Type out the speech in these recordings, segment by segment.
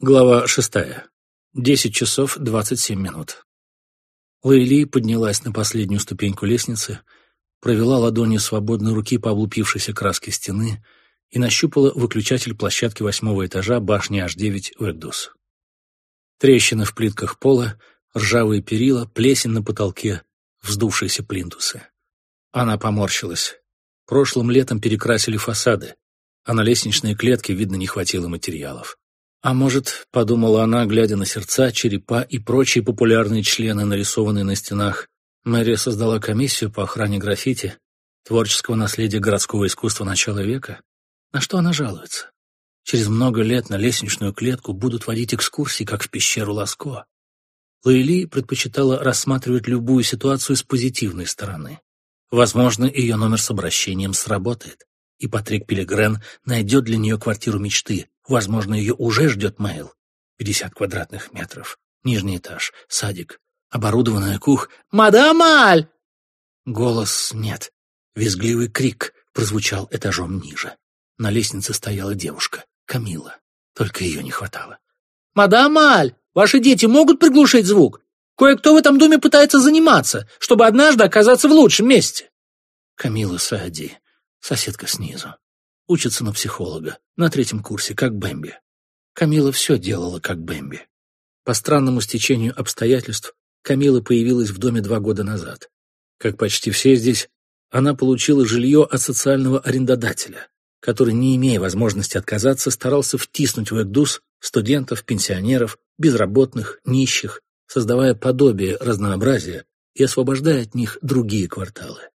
Глава шестая. Десять часов двадцать семь минут. Лейли поднялась на последнюю ступеньку лестницы, провела ладонью свободной руки по облупившейся краске стены и нащупала выключатель площадки восьмого этажа башни H9 Уэгдус. Трещины в плитках пола, ржавые перила, плесень на потолке, вздувшиеся плинтусы. Она поморщилась. Прошлым летом перекрасили фасады, а на лестничные клетки, видно, не хватило материалов. А может, подумала она, глядя на сердца, черепа и прочие популярные члены, нарисованные на стенах, мэрия создала комиссию по охране граффити, творческого наследия городского искусства начала века. На что она жалуется? Через много лет на лестничную клетку будут водить экскурсии, как в пещеру Ласко. Лейли предпочитала рассматривать любую ситуацию с позитивной стороны. Возможно, ее номер с обращением сработает, и Патрик Пилигрен найдет для нее квартиру мечты, Возможно, ее уже ждет Мэйл. Пятьдесят квадратных метров. Нижний этаж, садик, оборудованная кух. «Мадам Аль!» Голос нет. Визгливый крик прозвучал этажом ниже. На лестнице стояла девушка, Камила. Только ее не хватало. «Мадам Аль, ваши дети могут приглушить звук? Кое-кто в этом доме пытается заниматься, чтобы однажды оказаться в лучшем месте». Камила Саади, соседка снизу. Учится на психолога, на третьем курсе, как Бэмби. Камила все делала, как Бэмби. По странному стечению обстоятельств Камила появилась в доме два года назад. Как почти все здесь, она получила жилье от социального арендодателя, который, не имея возможности отказаться, старался втиснуть в Экдус студентов, пенсионеров, безработных, нищих, создавая подобие разнообразия и освобождая от них другие кварталы.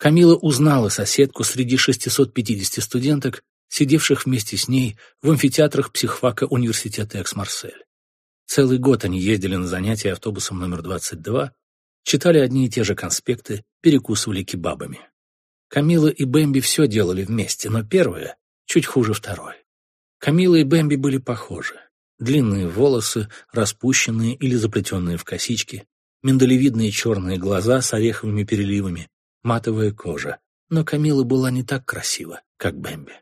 Камила узнала соседку среди 650 студенток, сидевших вместе с ней в амфитеатрах психфака университета Экс-Марсель. Целый год они ездили на занятия автобусом номер 22, читали одни и те же конспекты, перекусывали кебабами. Камила и Бэмби все делали вместе, но первое чуть хуже второй. Камила и Бэмби были похожи. Длинные волосы, распущенные или заплетенные в косички, миндалевидные черные глаза с ореховыми переливами, матовая кожа, но Камила была не так красива, как Бэмби.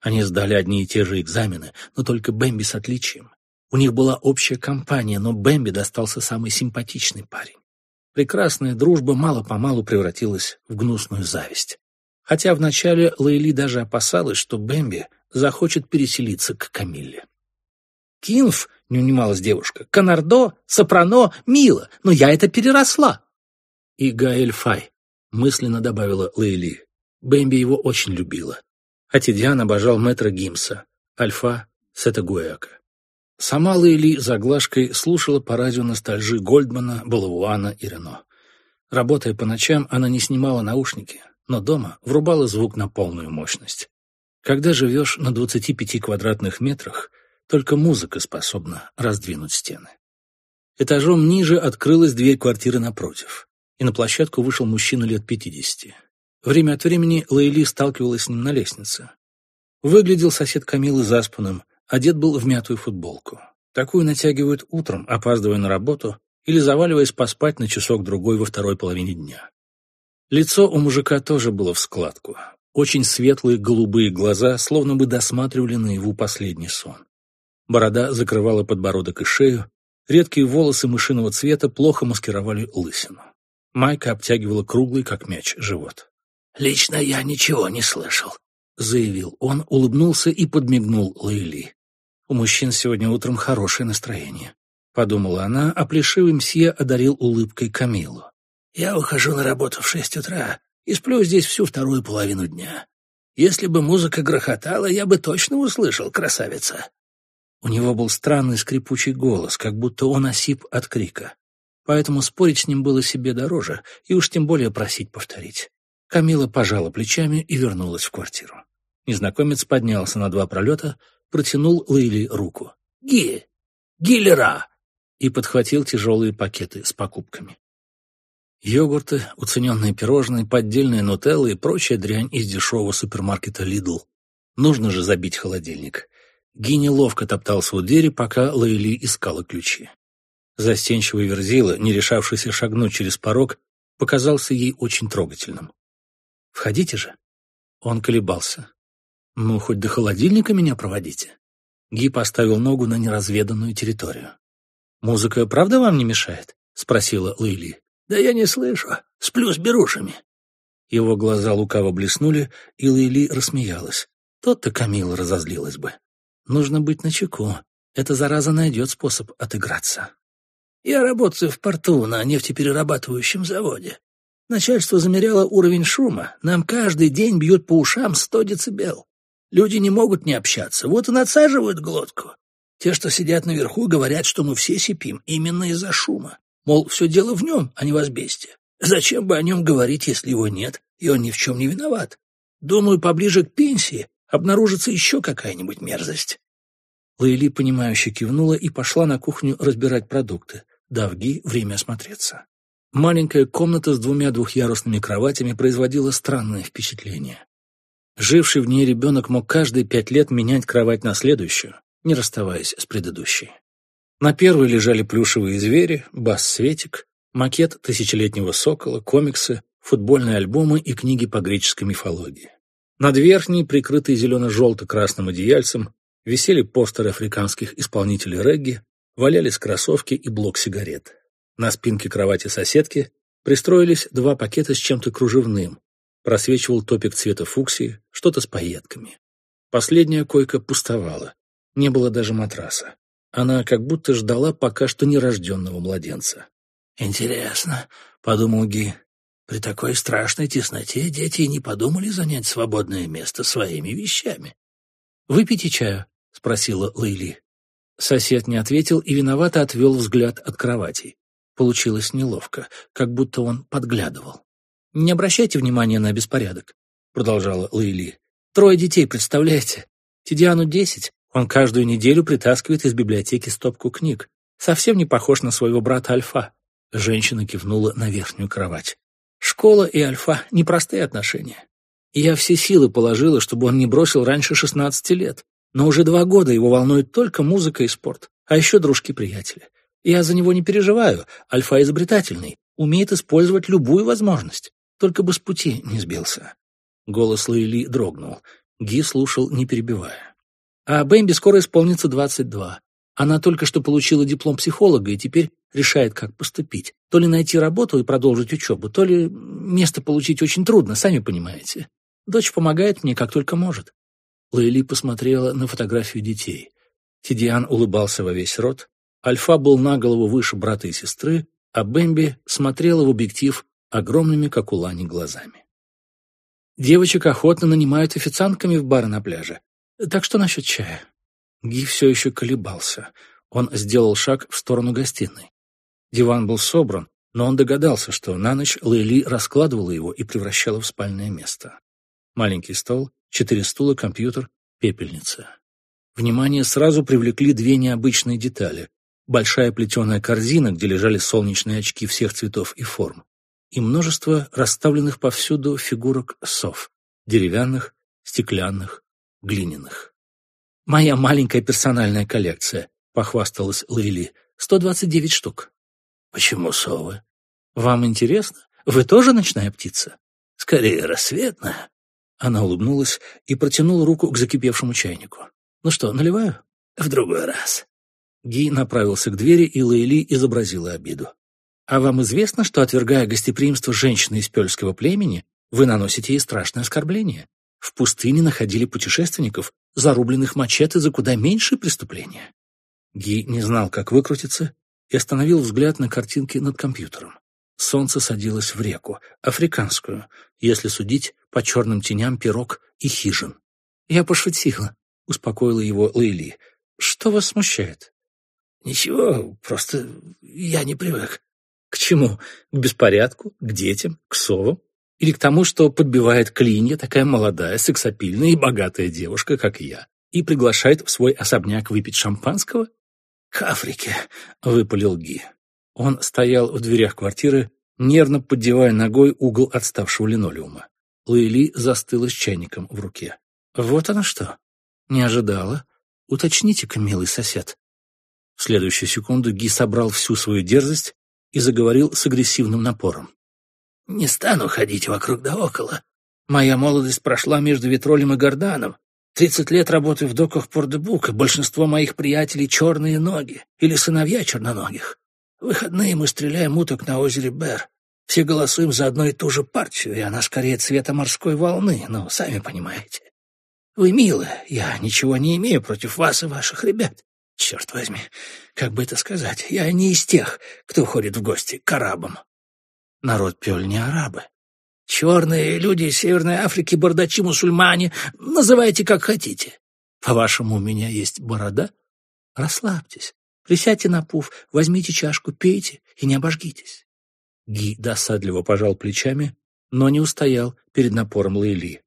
Они сдали одни и те же экзамены, но только Бэмби с отличием. У них была общая компания, но Бэмби достался самый симпатичный парень. Прекрасная дружба мало-помалу превратилась в гнусную зависть. Хотя вначале Лейли даже опасалась, что Бэмби захочет переселиться к Камилле. «Кинф», — не унималась девушка, — «Канардо, Сопрано, Мила, но я это переросла». И Гаэль Фай, мысленно добавила Лейли. Бэмби его очень любила. А Тидиан обожал мэтра Гимса, Альфа Сетагуэака. Сама Лейли за глажкой слушала по радио ностальжи Гольдмана, Балавуана и Рено. Работая по ночам, она не снимала наушники, но дома врубала звук на полную мощность. Когда живешь на 25 квадратных метрах, только музыка способна раздвинуть стены. Этажом ниже открылась дверь квартиры напротив и на площадку вышел мужчина лет пятидесяти. Время от времени Лейли сталкивалась с ним на лестнице. Выглядел сосед Камилы заспанным, одет был в мятую футболку. Такую натягивают утром, опаздывая на работу или заваливаясь поспать на часок-другой во второй половине дня. Лицо у мужика тоже было в складку. Очень светлые голубые глаза словно бы досматривали наяву последний сон. Борода закрывала подбородок и шею, редкие волосы мышиного цвета плохо маскировали лысину. Майка обтягивала круглый, как мяч, живот. «Лично я ничего не слышал», — заявил он, улыбнулся и подмигнул Лейли. «У мужчин сегодня утром хорошее настроение», — подумала она, а плешивый мсье одарил улыбкой Камилу. «Я ухожу на работу в шесть утра и сплю здесь всю вторую половину дня. Если бы музыка грохотала, я бы точно услышал, красавица». У него был странный скрипучий голос, как будто он осип от крика поэтому спорить с ним было себе дороже, и уж тем более просить повторить. Камила пожала плечами и вернулась в квартиру. Незнакомец поднялся на два пролета, протянул Лейли руку. «Ги! Гиллера!» и подхватил тяжелые пакеты с покупками. Йогурты, уцененные пирожные, поддельные нутеллы и прочая дрянь из дешевого супермаркета «Лидл». Нужно же забить холодильник. Ги неловко топтался у двери, пока Лейли искала ключи. Застенчивый Верзила, не решавшийся шагнуть через порог, показался ей очень трогательным. «Входите же». Он колебался. «Ну, хоть до холодильника меня проводите». Ги поставил ногу на неразведанную территорию. «Музыка правда вам не мешает?» — спросила Лейли. «Да я не слышу. Сплю с берушами». Его глаза лукаво блеснули, и Лейли рассмеялась. Тот-то Камила разозлилась бы. Нужно быть начеку. Эта зараза найдет способ отыграться. Я работаю в порту на нефтеперерабатывающем заводе. Начальство замеряло уровень шума. Нам каждый день бьют по ушам сто децибел. Люди не могут не общаться, вот и надсаживают глотку. Те, что сидят наверху, говорят, что мы все сипим именно из-за шума. Мол, все дело в нем, а не в асбесте. Зачем бы о нем говорить, если его нет, и он ни в чем не виноват? Думаю, поближе к пенсии обнаружится еще какая-нибудь мерзость. Лейли, понимающе кивнула и пошла на кухню разбирать продукты, дав Ги время осмотреться. Маленькая комната с двумя двухъярусными кроватями производила странное впечатление. Живший в ней ребенок мог каждые пять лет менять кровать на следующую, не расставаясь с предыдущей. На первой лежали плюшевые звери, бас-светик, макет тысячелетнего сокола, комиксы, футбольные альбомы и книги по греческой мифологии. Над верхней, прикрытой зелено-желто-красным одеяльцем, висели постеры африканских исполнителей регги, валялись кроссовки и блок сигарет. На спинке кровати соседки пристроились два пакета с чем-то кружевным. Просвечивал топик цвета фуксии, что-то с пайетками. Последняя койка пустовала. Не было даже матраса. Она как будто ждала пока что нерожденного младенца. «Интересно», — подумал Ги, — «при такой страшной тесноте дети не подумали занять свободное место своими вещами». «Выпейте чаю», — спросила Лейли. Сосед не ответил и виновато отвел взгляд от кровати. Получилось неловко, как будто он подглядывал. «Не обращайте внимания на беспорядок», — продолжала Лейли. «Трое детей, представляете? Тидиану десять, он каждую неделю притаскивает из библиотеки стопку книг. Совсем не похож на своего брата Альфа. Женщина кивнула на верхнюю кровать. Школа и Альфа — непростые отношения. Я все силы положила, чтобы он не бросил раньше шестнадцати лет. Но уже два года его волнует только музыка и спорт, а еще дружки-приятели. Я за него не переживаю, Альфа изобретательный, умеет использовать любую возможность, только бы с пути не сбился. Голос Лейли дрогнул. Ги слушал, не перебивая. А Бэмби скоро исполнится 22. Она только что получила диплом психолога и теперь решает, как поступить. То ли найти работу и продолжить учебу, то ли место получить очень трудно, сами понимаете. Дочь помогает мне, как только может. Лейли посмотрела на фотографию детей. Тидиан улыбался во весь рот, Альфа был на голову выше брата и сестры, а Бэмби смотрела в объектив огромными, как у Лани, глазами. Девочек охотно нанимают официантками в бары на пляже. Так что насчет чая? Ги все еще колебался. Он сделал шаг в сторону гостиной. Диван был собран, но он догадался, что на ночь Лейли раскладывала его и превращала в спальное место. Маленький стол, четыре стула, компьютер, пепельница. Внимание сразу привлекли две необычные детали. Большая плетеная корзина, где лежали солнечные очки всех цветов и форм, и множество расставленных повсюду фигурок сов, деревянных, стеклянных, глиняных. «Моя маленькая персональная коллекция», — похвасталась Лейли, — «129 штук». «Почему совы?» «Вам интересно? Вы тоже ночная птица?» «Скорее рассветная». Она улыбнулась и протянула руку к закипевшему чайнику. «Ну что, наливаю?» «В другой раз». Ги направился к двери, и Лейли изобразила обиду. «А вам известно, что, отвергая гостеприимство женщины из пёльского племени, вы наносите ей страшное оскорбление? В пустыне находили путешественников, зарубленных мачете за куда меньшие преступления. Ги не знал, как выкрутиться, и остановил взгляд на картинке над компьютером. Солнце садилось в реку, африканскую, если судить по черным теням пирог и хижин. «Я пошутила», — успокоила его Лейли. «Что вас смущает?» «Ничего, просто я не привык». «К чему? К беспорядку? К детям? К совам? Или к тому, что подбивает клинья такая молодая, сексапильная и богатая девушка, как я, и приглашает в свой особняк выпить шампанского? К Африке, — выпалил Ги. Он стоял в дверях квартиры, нервно поддевая ногой угол отставшего линолеума. Луэли застыла с чайником в руке. «Вот она что! Не ожидала. Уточните-ка, милый сосед». В следующую секунду Ги собрал всю свою дерзость и заговорил с агрессивным напором. Не стану ходить вокруг да около. Моя молодость прошла между Ветролем и Горданом. Тридцать лет работаю в доках Порт-де-Бук, и большинство моих приятелей — черные ноги или сыновья черноногих. В выходные мы стреляем уток на озере Бер. Все голосуем за одну и ту же партию, и она скорее цвета морской волны, ну, сами понимаете. Вы милы, я ничего не имею против вас и ваших ребят. Черт возьми, как бы это сказать, я не из тех, кто ходит в гости к арабам. Народ пёль не арабы. Черные люди из Северной Африки, бардачи-мусульмане, называйте как хотите. По-вашему, у меня есть борода? Расслабьтесь, присядьте на пуф, возьмите чашку, пейте и не обожгитесь. Ги досадливо пожал плечами, но не устоял перед напором Лейли.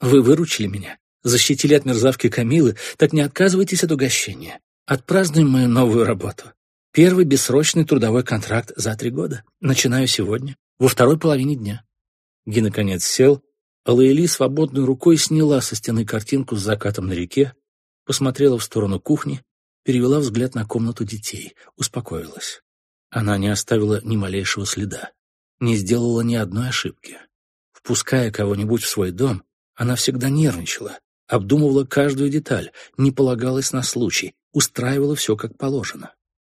«Вы выручили меня, защитили от мерзавки Камилы, так не отказывайтесь от угощения. Отпразднуем мою новую работу. Первый бессрочный трудовой контракт за три года. Начинаю сегодня во второй половине дня. Ги наконец сел, а Лаэли свободной рукой сняла со стены картинку с закатом на реке, посмотрела в сторону кухни, перевела взгляд на комнату детей, успокоилась. Она не оставила ни малейшего следа, не сделала ни одной ошибки. Впуская кого-нибудь в свой дом, она всегда нервничала, обдумывала каждую деталь, не полагалась на случай, устраивала все как положено.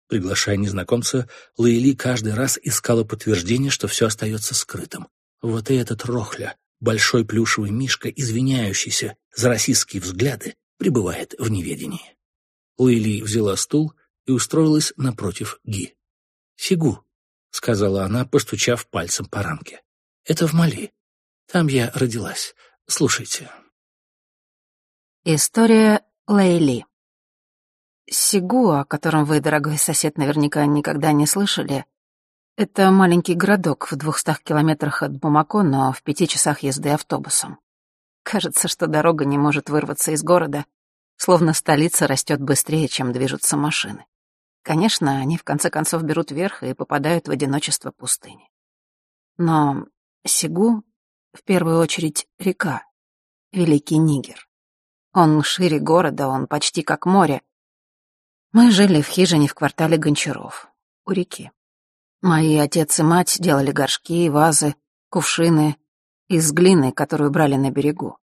Приглашая незнакомца, Лаэли каждый раз искала подтверждение, что все остается скрытым. Вот и этот Рохля, большой плюшевый мишка, извиняющийся за российские взгляды, пребывает в неведении. Лаэли взяла стул и устроилась напротив Ги. «Сигу», — сказала она, постучав пальцем по рамке. «Это в Мали. Там я родилась. Слушайте». История Лейли Сигу, о котором вы, дорогой сосед, наверняка никогда не слышали, это маленький городок в двухстах километрах от Бумако, но в пяти часах езды автобусом. Кажется, что дорога не может вырваться из города, словно столица растет быстрее, чем движутся машины. Конечно, они в конце концов берут верх и попадают в одиночество пустыни. Но Сигу в первую очередь река, Великий Нигер. Он шире города, он почти как море, мы жили в хижине в квартале Гончаров, у реки. Мои отец и мать делали горшки, вазы, кувшины из глины, которую брали на берегу.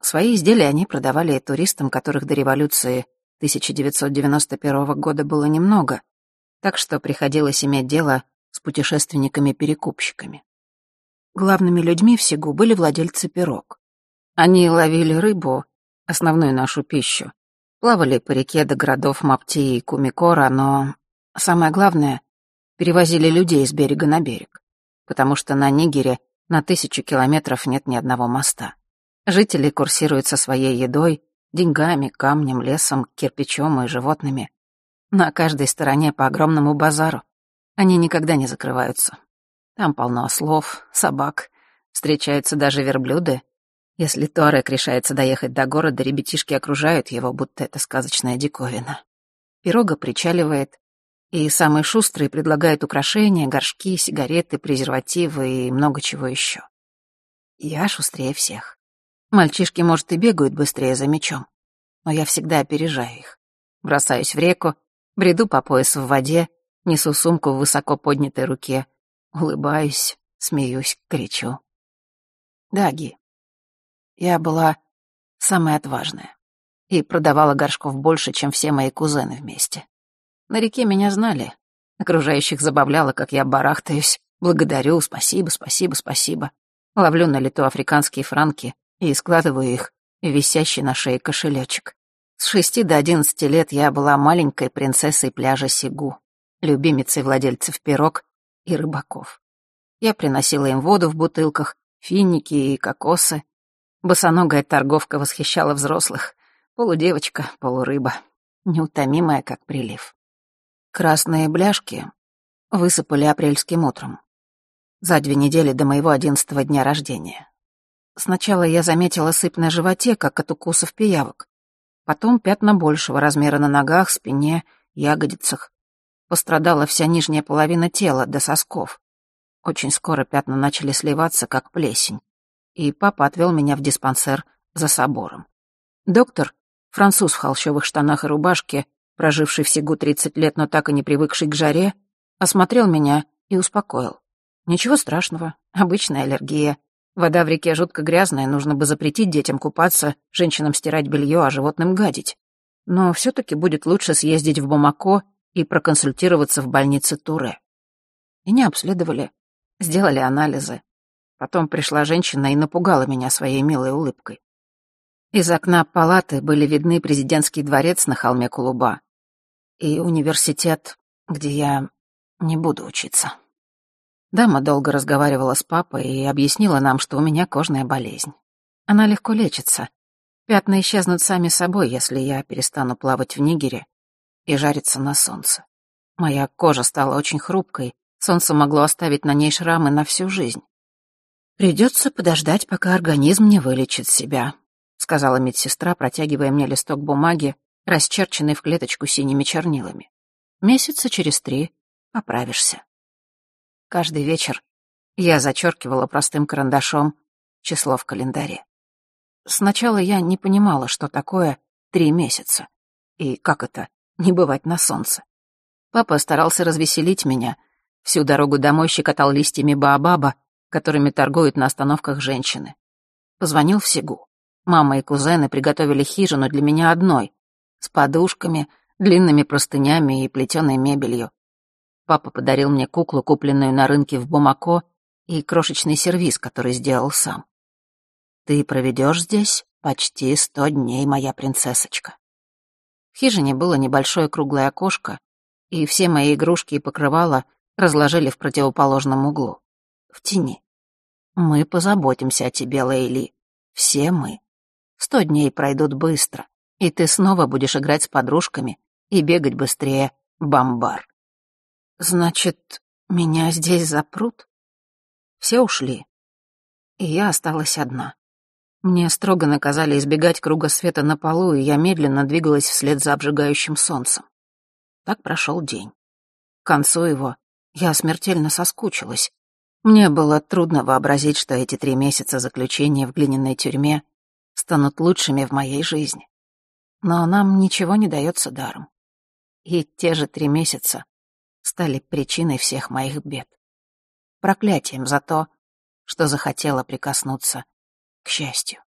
Свои изделия они продавали туристам, которых до революции 1991 года было немного, так что приходилось иметь дело с путешественниками-перекупщиками. Главными людьми в Сигу были владельцы пирог. Они ловили рыбу, основную нашу пищу, Плавали по реке до городов Мапти и Кумикора, но самое главное — перевозили людей с берега на берег, потому что на Нигере на тысячу километров нет ни одного моста. Жители курсируют со своей едой, деньгами, камнем, лесом, кирпичом и животными. На каждой стороне по огромному базару. Они никогда не закрываются. Там полно ослов, собак, встречаются даже верблюды, если Туарек решается доехать до города, ребятишки окружают его, будто это сказочная диковина. Пирога причаливает, и самый шустрый предлагает украшения, горшки, сигареты, презервативы и много чего еще. Я шустрее всех. Мальчишки, может, и бегают быстрее за мечом, но я всегда опережаю их. Бросаюсь в реку, бреду по пояс в воде, несу сумку в высоко поднятой руке, улыбаюсь, смеюсь, кричу. Даги, я была самая отважная и продавала горшков больше, чем все мои кузены вместе. На реке меня знали. Окружающих забавляло, как я барахтаюсь. Благодарю, спасибо, спасибо, спасибо. Ловлю на лету африканские франки и складываю их в висящий на шее кошелечек. С шести до одиннадцати лет я была маленькой принцессой пляжа Сигу, любимицей владельцев пирог и рыбаков. Я приносила им воду в бутылках, финики и кокосы, Босоногая торговка восхищала взрослых. Полудевочка, полурыба. Неутомимая, как прилив. Красные бляшки высыпали апрельским утром. За две недели до моего одиннадцатого дня рождения. Сначала я заметила сыпь на животе, как от укусов пиявок. Потом пятна большего размера на ногах, спине, ягодицах. Пострадала вся нижняя половина тела до сосков. Очень скоро пятна начали сливаться, как плесень и папа отвел меня в диспансер за собором. Доктор, француз в холщовых штанах и рубашке, проживший в Сигу 30 лет, но так и не привыкший к жаре, осмотрел меня и успокоил. Ничего страшного, обычная аллергия. Вода в реке жутко грязная, нужно бы запретить детям купаться, женщинам стирать белье, а животным гадить. Но все-таки будет лучше съездить в Бамако и проконсультироваться в больнице Туре. Меня обследовали, сделали анализы. Потом пришла женщина и напугала меня своей милой улыбкой. Из окна палаты были видны президентский дворец на холме Кулуба и университет, где я не буду учиться. Дама долго разговаривала с папой и объяснила нам, что у меня кожная болезнь. Она легко лечится. Пятна исчезнут сами собой, если я перестану плавать в Нигере и жариться на солнце. Моя кожа стала очень хрупкой, солнце могло оставить на ней шрамы на всю жизнь. «Придется подождать, пока организм не вылечит себя», — сказала медсестра, протягивая мне листок бумаги, расчерченный в клеточку синими чернилами. «Месяца через три поправишься». Каждый вечер я зачеркивала простым карандашом число в календаре. Сначала я не понимала, что такое три месяца. И как это, не бывать на солнце. Папа старался развеселить меня. Всю дорогу домой щекотал листьями баобаба, которыми торгуют на остановках женщины. Позвонил в Сигу. Мама и кузены приготовили хижину для меня одной, с подушками, длинными простынями и плетеной мебелью. Папа подарил мне куклу, купленную на рынке в Бумако, и крошечный сервиз, который сделал сам. Ты проведешь здесь почти сто дней, моя принцессочка. В хижине было небольшое круглое окошко, и все мои игрушки и покрывала разложили в противоположном углу, в тени. Мы позаботимся о тебе, Лейли. Все мы. Сто дней пройдут быстро, и ты снова будешь играть с подружками и бегать быстрее, бомбар. Значит, меня здесь запрут? Все ушли, и я осталась одна. Мне строго наказали избегать круга света на полу, и я медленно двигалась вслед за обжигающим солнцем. Так прошел день. К концу его я смертельно соскучилась. Мне было трудно вообразить, что эти три месяца заключения в глиняной тюрьме станут лучшими в моей жизни. Но нам ничего не дается даром. И те же три месяца стали причиной всех моих бед. Проклятием за то, что захотела прикоснуться к счастью.